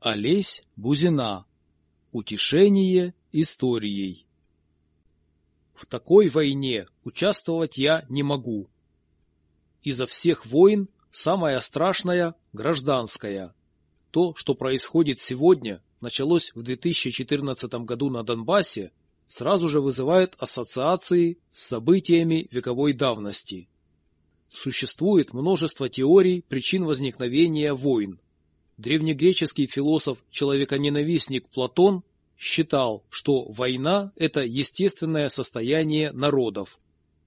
Олесь Бузина. Утешение историей. В такой войне участвовать я не могу. Изо всех войн самая страшная – гражданская. То, что происходит сегодня, началось в 2014 году на Донбассе, сразу же вызывает ассоциации с событиями вековой давности. Существует множество теорий причин возникновения войн. Древнегреческий философ-человеконенавистник Платон считал, что война – это естественное состояние народов.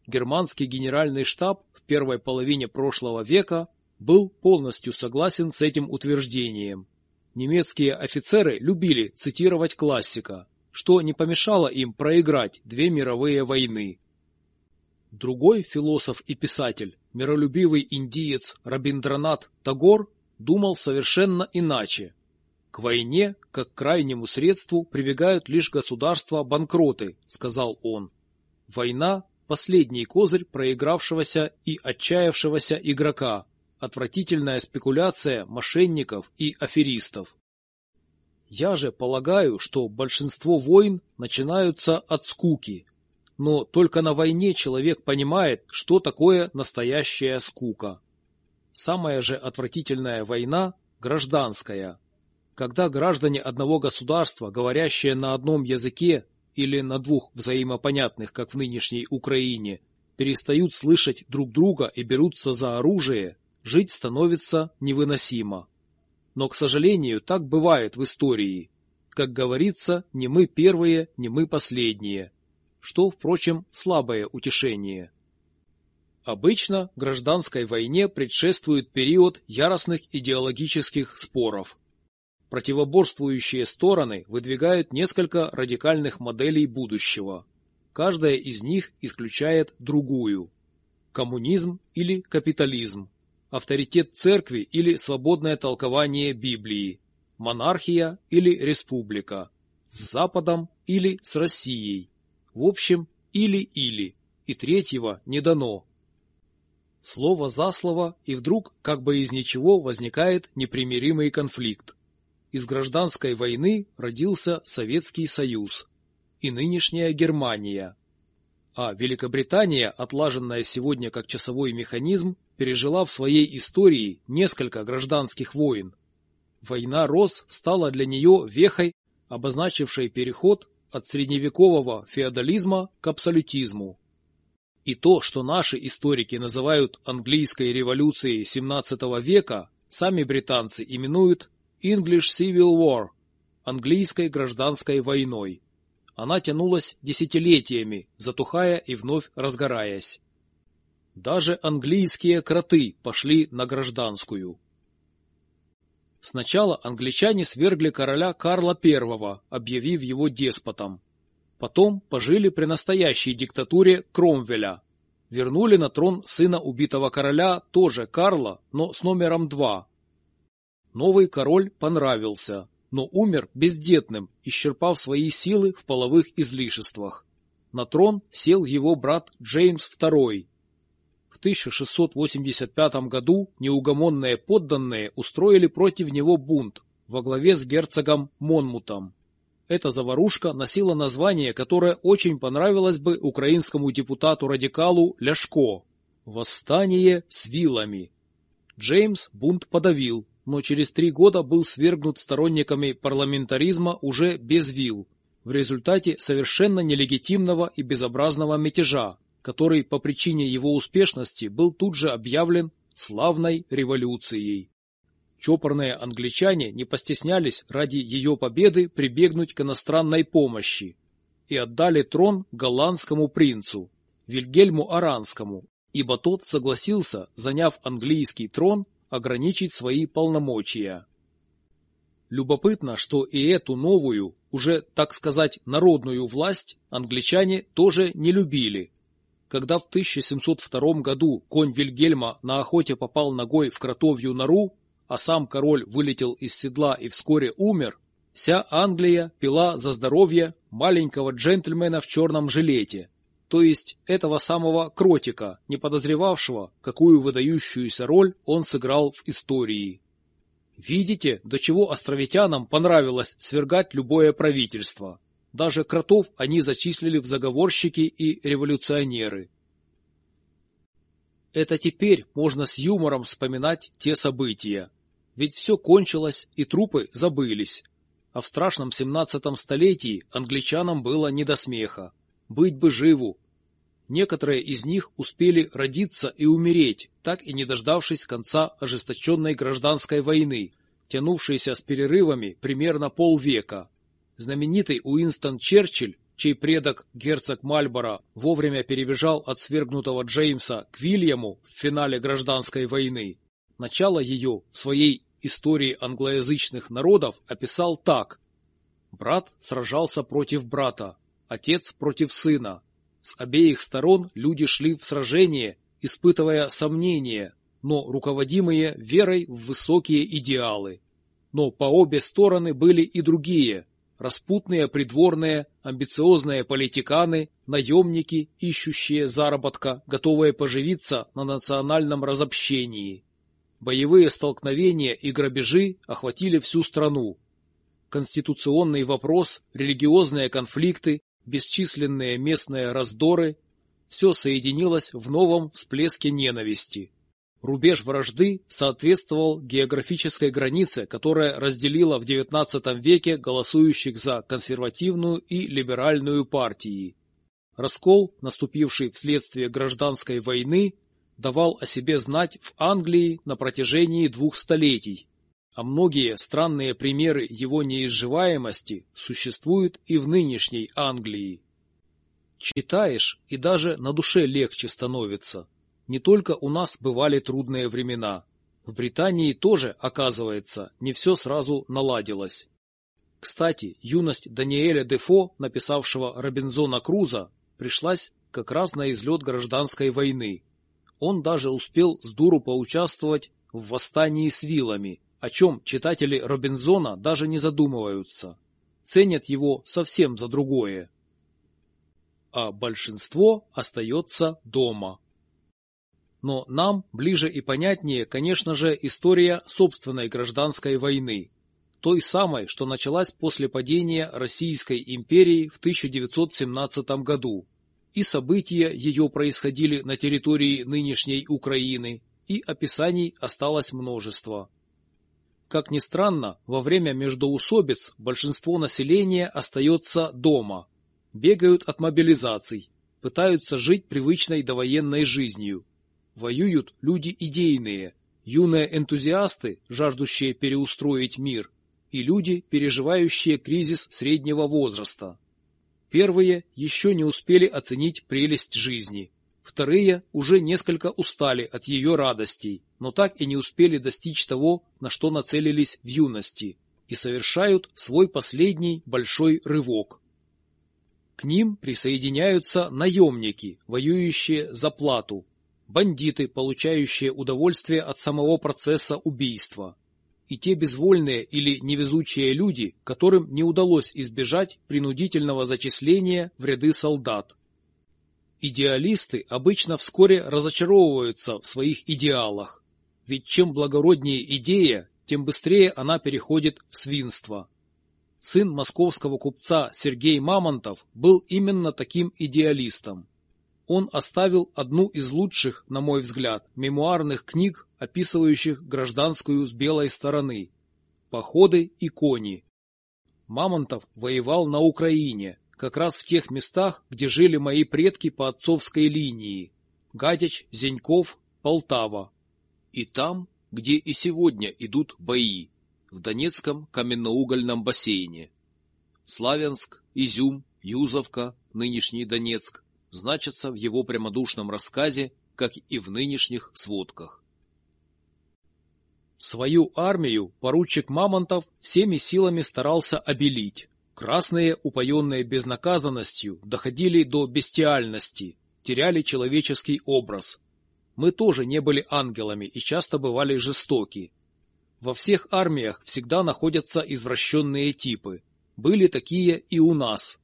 Германский генеральный штаб в первой половине прошлого века был полностью согласен с этим утверждением. Немецкие офицеры любили цитировать классика, что не помешало им проиграть две мировые войны. Другой философ и писатель, миролюбивый индиец Рабиндранат Тагор, думал совершенно иначе. К войне, как к крайнему средству, прибегают лишь государства-банкроты, сказал он. Война – последний козырь проигравшегося и отчаявшегося игрока, отвратительная спекуляция мошенников и аферистов. Я же полагаю, что большинство войн начинаются от скуки. Но только на войне человек понимает, что такое настоящая скука. Самая же отвратительная война – гражданская. Когда граждане одного государства, говорящие на одном языке или на двух взаимопонятных, как в нынешней Украине, перестают слышать друг друга и берутся за оружие, жить становится невыносимо. Но, к сожалению, так бывает в истории. Как говорится, не мы первые, не мы последние. Что, впрочем, слабое утешение. Обычно гражданской войне предшествует период яростных идеологических споров. Противоборствующие стороны выдвигают несколько радикальных моделей будущего. Каждая из них исключает другую. Коммунизм или капитализм, авторитет церкви или свободное толкование Библии, монархия или республика, с Западом или с Россией. В общем, или-или, и третьего не дано. Слово за слово, и вдруг, как бы из ничего, возникает непримиримый конфликт. Из гражданской войны родился Советский Союз и нынешняя Германия. А Великобритания, отлаженная сегодня как часовой механизм, пережила в своей истории несколько гражданских войн. Война Рос стала для нее вехой, обозначившей переход от средневекового феодализма к абсолютизму. И то, что наши историки называют английской революцией XVII века, сами британцы именуют English Civil War – английской гражданской войной. Она тянулась десятилетиями, затухая и вновь разгораясь. Даже английские кроты пошли на гражданскую. Сначала англичане свергли короля Карла I, объявив его деспотом. Потом пожили при настоящей диктатуре Кромвеля. Вернули на трон сына убитого короля, тоже Карла, но с номером два. Новый король понравился, но умер бездетным, исчерпав свои силы в половых излишествах. На трон сел его брат Джеймс II, в 1685 году неугомонные подданные устроили против него бунт во главе с герцогом Монмутом. Эта заварушка носила название, которое очень понравилось бы украинскому депутату-радикалу Ляшко – «Восстание с вилами». Джеймс бунт подавил, но через три года был свергнут сторонниками парламентаризма уже без вил, в результате совершенно нелегитимного и безобразного мятежа, который по причине его успешности был тут же объявлен славной революцией. Чопорные англичане не постеснялись ради ее победы прибегнуть к иностранной помощи и отдали трон голландскому принцу, Вильгельму Аранскому, ибо тот согласился, заняв английский трон, ограничить свои полномочия. Любопытно, что и эту новую, уже, так сказать, народную власть англичане тоже не любили, когда в 1702 году конь Вильгельма на охоте попал ногой в кротовью нору, а сам король вылетел из седла и вскоре умер, вся Англия пила за здоровье маленького джентльмена в черном жилете, то есть этого самого кротика, не подозревавшего, какую выдающуюся роль он сыграл в истории. Видите, до чего островитянам понравилось свергать любое правительство. Даже кротов они зачислили в заговорщики и революционеры. Это теперь можно с юмором вспоминать те события. Ведь все кончилось, и трупы забылись. А в страшном семнадцатом столетии англичанам было не до смеха. Быть бы живу. Некоторые из них успели родиться и умереть, так и не дождавшись конца ожесточенной гражданской войны, тянувшейся с перерывами примерно полвека. Знаменитый Уинстон Черчилль чей предок, герцог Мальборо, вовремя перебежал от свергнутого Джеймса к Вильяму в финале гражданской войны. Начало ее в своей истории англоязычных народов описал так. Брат сражался против брата, отец против сына. С обеих сторон люди шли в сражение, испытывая сомнения, но руководимые верой в высокие идеалы. Но по обе стороны были и другие, распутные придворные, амбициозные политиканы, наемники, ищущие заработка, готовые поживиться на национальном разобщении. Боевые столкновения и грабежи охватили всю страну. Конституционный вопрос, религиозные конфликты, бесчисленные местные раздоры – все соединилось в новом всплеске ненависти. Рубеж вражды соответствовал географической границе, которая разделила в XIX веке голосующих за консервативную и либеральную партии. Раскол, наступивший вследствие гражданской войны, давал о себе знать в Англии на протяжении двух столетий, а многие странные примеры его неизживаемости существуют и в нынешней Англии. Читаешь, и даже на душе легче становится – не только у нас бывали трудные времена. В Британии тоже, оказывается, не все сразу наладилось. Кстати, юность Даниэля Дефо, написавшего Робинзона Круза, пришлась как раз на излет гражданской войны. Он даже успел с дуру поучаствовать в восстании с вилами, о чем читатели Робинзона даже не задумываются. Ценят его совсем за другое. А большинство остается дома. Но нам ближе и понятнее, конечно же, история собственной гражданской войны. Той самой, что началась после падения Российской империи в 1917 году. И события ее происходили на территории нынешней Украины, и описаний осталось множество. Как ни странно, во время междоусобиц большинство населения остается дома, бегают от мобилизаций, пытаются жить привычной довоенной жизнью, Воюют люди идейные, юные энтузиасты, жаждущие переустроить мир, и люди, переживающие кризис среднего возраста. Первые еще не успели оценить прелесть жизни. Вторые уже несколько устали от ее радостей, но так и не успели достичь того, на что нацелились в юности, и совершают свой последний большой рывок. К ним присоединяются наемники, воюющие за плату, бандиты, получающие удовольствие от самого процесса убийства, и те безвольные или невезучие люди, которым не удалось избежать принудительного зачисления в ряды солдат. Идеалисты обычно вскоре разочаровываются в своих идеалах, ведь чем благороднее идея, тем быстрее она переходит в свинство. Сын московского купца Сергей Мамонтов был именно таким идеалистом он оставил одну из лучших, на мой взгляд, мемуарных книг, описывающих гражданскую с белой стороны «Походы и кони». Мамонтов воевал на Украине, как раз в тех местах, где жили мои предки по отцовской линии – Гадяч, Зеньков, Полтава. И там, где и сегодня идут бои, в Донецком каменноугольном бассейне. Славянск, Изюм, Юзовка, нынешний Донецк, значатся в его прямодушном рассказе, как и в нынешних сводках. Свою армию поручик Мамонтов всеми силами старался обелить. Красные, упоенные безнаказанностью, доходили до бестиальности, теряли человеческий образ. Мы тоже не были ангелами и часто бывали жестоки. Во всех армиях всегда находятся извращенные типы. Были такие и у нас,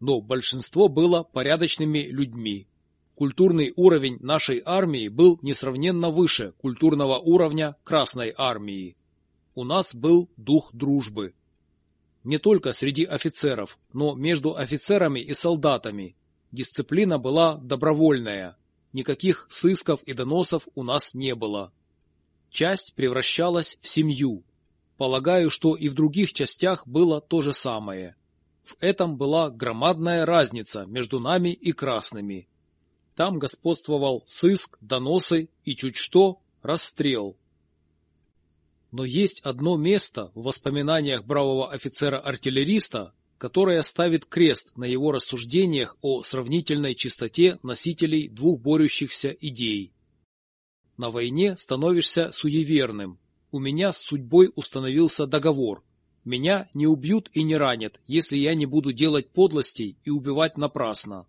но большинство было порядочными людьми. Культурный уровень нашей армии был несравненно выше культурного уровня Красной армии. У нас был дух дружбы. Не только среди офицеров, но между офицерами и солдатами. Дисциплина была добровольная. Никаких сысков и доносов у нас не было. Часть превращалась в семью. Полагаю, что и в других частях было то же самое. В этом была громадная разница между нами и красными. Там господствовал сыск, доносы и чуть что расстрел. Но есть одно место в воспоминаниях бравого офицера-артиллериста, которое ставит крест на его рассуждениях о сравнительной чистоте носителей двух борющихся идей. На войне становишься суеверным. У меня с судьбой установился договор. Меня не убьют и не ранят, если я не буду делать подлостей и убивать напрасно.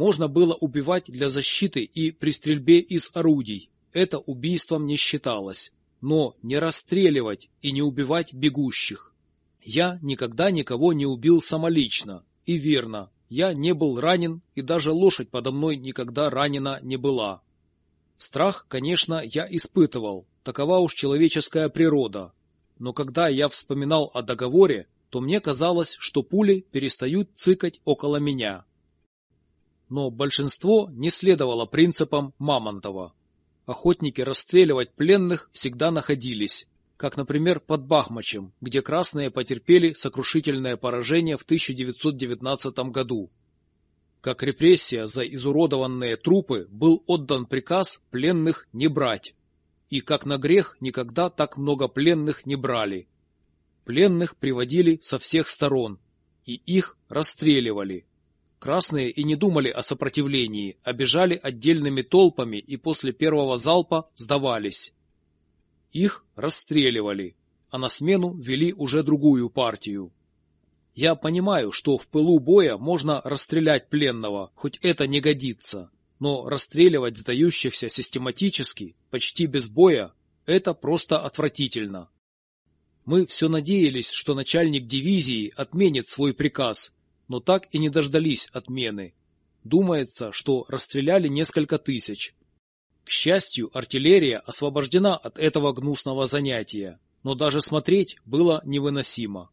Можно было убивать для защиты и при стрельбе из орудий. Это убийством не считалось но не расстреливать и не убивать бегущих. Я никогда никого не убил самолично, и верно, я не был ранен, и даже лошадь подо мной никогда ранена не была. Страх, конечно, я испытывал, такова уж человеческая природа. Но когда я вспоминал о договоре, то мне казалось, что пули перестают цыкать около меня. Но большинство не следовало принципам Мамонтова охотники расстреливать пленных всегда находились, как, например, под Бахмачем, где красные потерпели сокрушительное поражение в 1919 году. Как репрессия за изуродованные трупы был отдан приказ пленных не брать. И как на грех никогда так много пленных не брали. Пленных приводили со всех сторон, и их расстреливали. Красные и не думали о сопротивлении, а бежали отдельными толпами и после первого залпа сдавались. Их расстреливали, а на смену вели уже другую партию. Я понимаю, что в пылу боя можно расстрелять пленного, хоть это не годится, но расстреливать сдающихся систематически, почти без боя, это просто отвратительно. Мы все надеялись, что начальник дивизии отменит свой приказ но так и не дождались отмены. Думается, что расстреляли несколько тысяч. К счастью, артиллерия освобождена от этого гнусного занятия, но даже смотреть было невыносимо.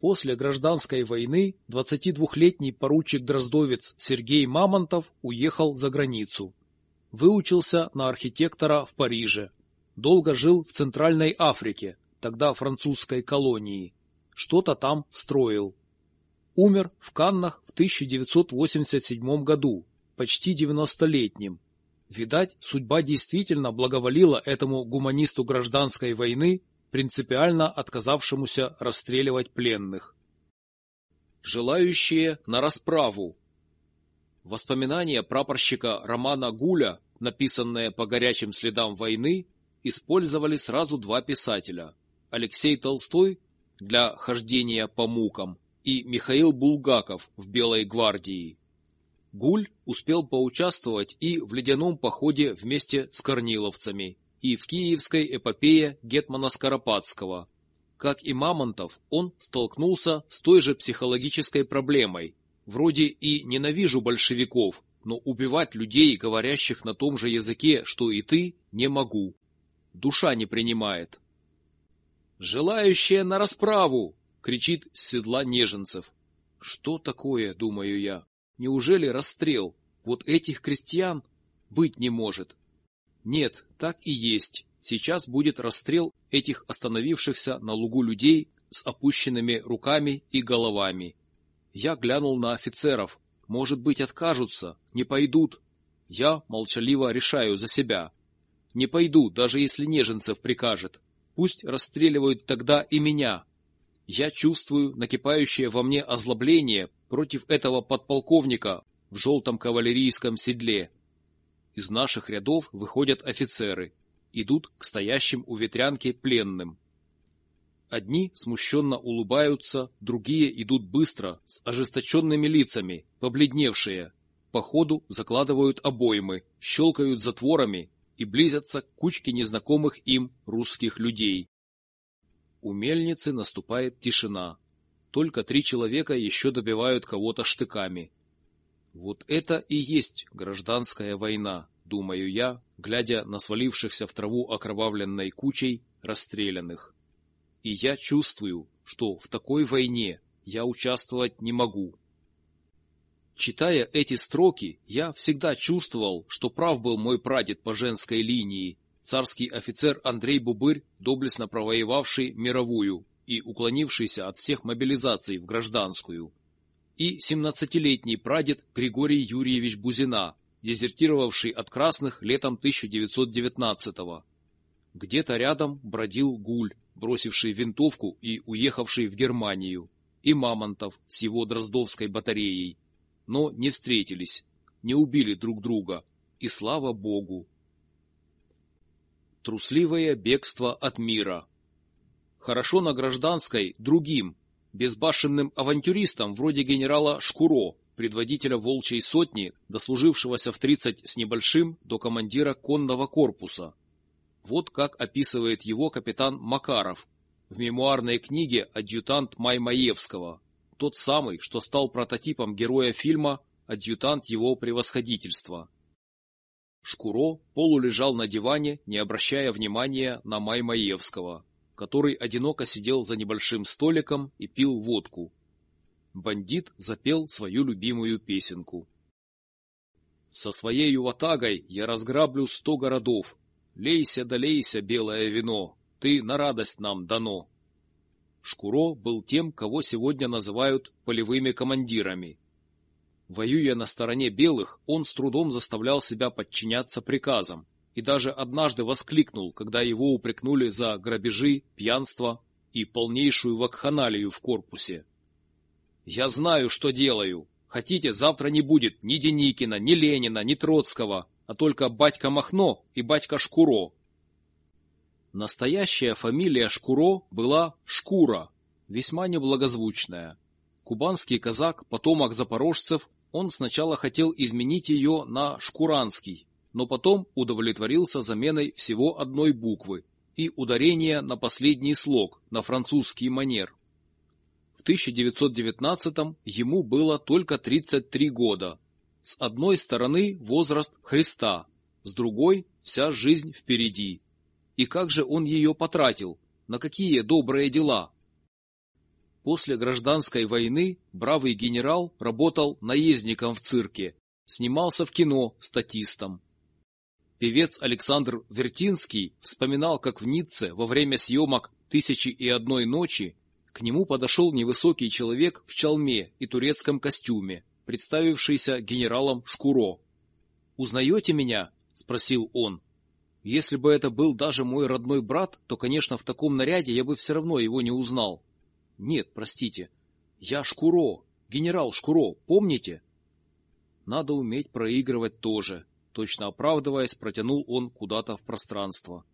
После гражданской войны 22-летний поручик-дроздовец Сергей Мамонтов уехал за границу. Выучился на архитектора в Париже. Долго жил в Центральной Африке, тогда французской колонии. Что-то там строил. Умер в Каннах в 1987 году, почти 90-летним. Видать, судьба действительно благоволила этому гуманисту гражданской войны, принципиально отказавшемуся расстреливать пленных. Желающие на расправу. Воспоминания прапорщика Романа Гуля, написанные по горячим следам войны, использовали сразу два писателя. Алексей Толстой для хождения по мукам и Михаил Булгаков в Белой гвардии. Гуль успел поучаствовать и в ледяном походе вместе с корниловцами, и в киевской эпопее Гетмана Скоропадского. Как и Мамонтов, он столкнулся с той же психологической проблемой. Вроде и ненавижу большевиков, но убивать людей, говорящих на том же языке, что и ты, не могу. Душа не принимает. «Желающие на расправу!» Кричит с седла Неженцев. Что такое, думаю я? Неужели расстрел? Вот этих крестьян быть не может. Нет, так и есть. Сейчас будет расстрел этих остановившихся на лугу людей с опущенными руками и головами. Я глянул на офицеров. Может быть, откажутся, не пойдут. Я молчаливо решаю за себя. Не пойду, даже если Неженцев прикажет. Пусть расстреливают тогда и меня, я чувствую накипающее во мне озлобление против этого подполковника в желтом кавалерийском седле. Из наших рядов выходят офицеры, идут к стоящим у ветрянки пленным. Одни смущенно улыбаются, другие идут быстро, с ожесточенными лицами, побледневшие. По ходу закладывают обоймы, щелкают затворами и близятся к кучке незнакомых им русских людей. У мельницы наступает тишина. Только три человека еще добивают кого-то штыками. Вот это и есть гражданская война, думаю я, глядя на свалившихся в траву окровавленной кучей расстрелянных. И я чувствую, что в такой войне я участвовать не могу. Читая эти строки, я всегда чувствовал, что прав был мой прадед по женской линии, царский офицер Андрей Бубырь, доблестно провоевавший мировую и уклонившийся от всех мобилизаций в гражданскую, и 17-летний прадед Григорий Юрьевич Бузина, дезертировавший от красных летом 1919-го. Где-то рядом бродил Гуль, бросивший винтовку и уехавший в Германию, и Мамонтов с его Дроздовской батареей, но не встретились, не убили друг друга, и слава Богу. Трусливое бегство от мира. Хорошо на гражданской другим, безбашенным авантюристам вроде генерала Шкуро, предводителя Волчьей сотни, дослужившегося в 30 с небольшим до командира конного корпуса. Вот как описывает его капитан Макаров в мемуарной книге «Адъютант Маймаевского», тот самый, что стал прототипом героя фильма «Адъютант его превосходительства». Шкуро полулежал на диване, не обращая внимания на Маймаевского, который одиноко сидел за небольшим столиком и пил водку. Бандит запел свою любимую песенку. «Со своей ватагой я разграблю сто городов. Лейся да лейся, белое вино, ты на радость нам дано». Шкуро был тем, кого сегодня называют полевыми командирами. Воюя на стороне белых, он с трудом заставлял себя подчиняться приказам и даже однажды воскликнул, когда его упрекнули за грабежи, пьянство и полнейшую вакханалию в корпусе. «Я знаю, что делаю. Хотите, завтра не будет ни Деникина, ни Ленина, ни Троцкого, а только батька Махно и батька Шкуро, Настоящая фамилия Шкуро была Шкура, весьма неблагозвучная. Кубанский казак, потомок запорожцев, он сначала хотел изменить ее на Шкуранский, но потом удовлетворился заменой всего одной буквы и ударения на последний слог, на французский манер. В 1919 ему было только 33 года. С одной стороны возраст Христа, с другой вся жизнь впереди. И как же он ее потратил? На какие добрые дела? После гражданской войны бравый генерал работал наездником в цирке, снимался в кино статистом. Певец Александр Вертинский вспоминал, как в Ницце во время съемок «Тысячи и одной ночи» к нему подошел невысокий человек в чалме и турецком костюме, представившийся генералом Шкуро. «Узнаете меня?» – спросил он. Если бы это был даже мой родной брат, то, конечно, в таком наряде я бы все равно его не узнал. Нет, простите. Я Шкуро, генерал Шкуро, помните? Надо уметь проигрывать тоже. Точно оправдываясь, протянул он куда-то в пространство.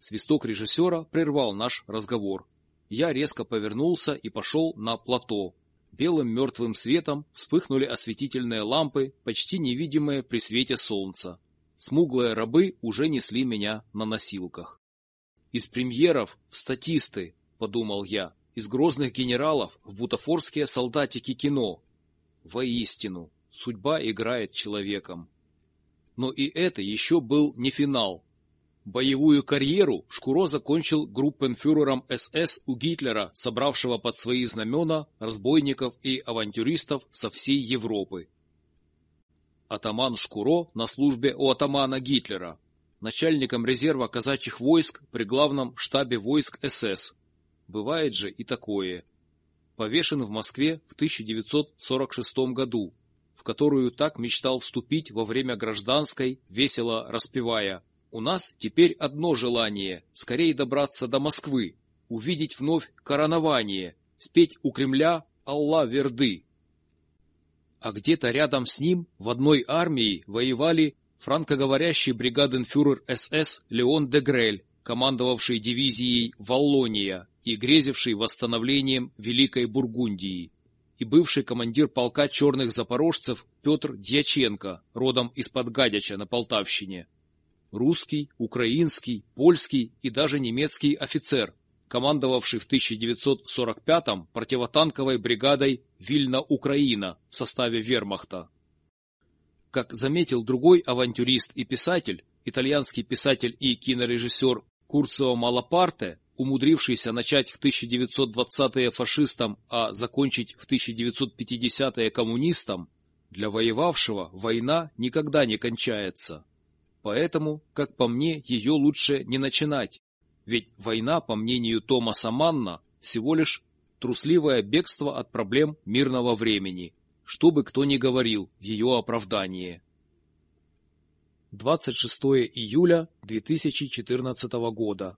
Свисток режиссера прервал наш разговор. Я резко повернулся и пошел на плато. Белым мертвым светом вспыхнули осветительные лампы, почти невидимые при свете солнца. Смуглые рабы уже несли меня на носилках. Из премьеров в статисты, подумал я, из грозных генералов в бутафорские солдатики кино. Воистину, судьба играет человеком. Но и это еще был не финал. Боевую карьеру Шкуро закончил группенфюрером СС у Гитлера, собравшего под свои знамена разбойников и авантюристов со всей Европы. Атаман Шкуро на службе у атамана Гитлера, начальником резерва казачьих войск при главном штабе войск СС. Бывает же и такое. Повешен в Москве в 1946 году, в которую так мечтал вступить во время гражданской, весело распевая. «У нас теперь одно желание – скорее добраться до Москвы, увидеть вновь коронование, спеть у Кремля «Алла Верды» а где-то рядом с ним в одной армии воевали франкоговорящий бригаденфюрер СС Леон де Грель, командовавший дивизией «Валлония» и грезивший восстановлением Великой Бургундии, и бывший командир полка черных запорожцев Петр Дьяченко, родом из-под Гадяча на Полтавщине. Русский, украинский, польский и даже немецкий офицер, командовавший в 1945-м противотанковой бригадой Вильна-Украина в составе вермахта. Как заметил другой авантюрист и писатель, итальянский писатель и кинорежиссер Курцио Малапарте, умудрившийся начать в 1920-е фашистом, а закончить в 1950-е коммунистом, для воевавшего война никогда не кончается. Поэтому, как по мне, ее лучше не начинать, ведь война, по мнению Томаса Манна, всего лишь трусливое бегство от проблем мирного времени, что бы кто ни говорил в ее оправдании. 26 июля 2014 года.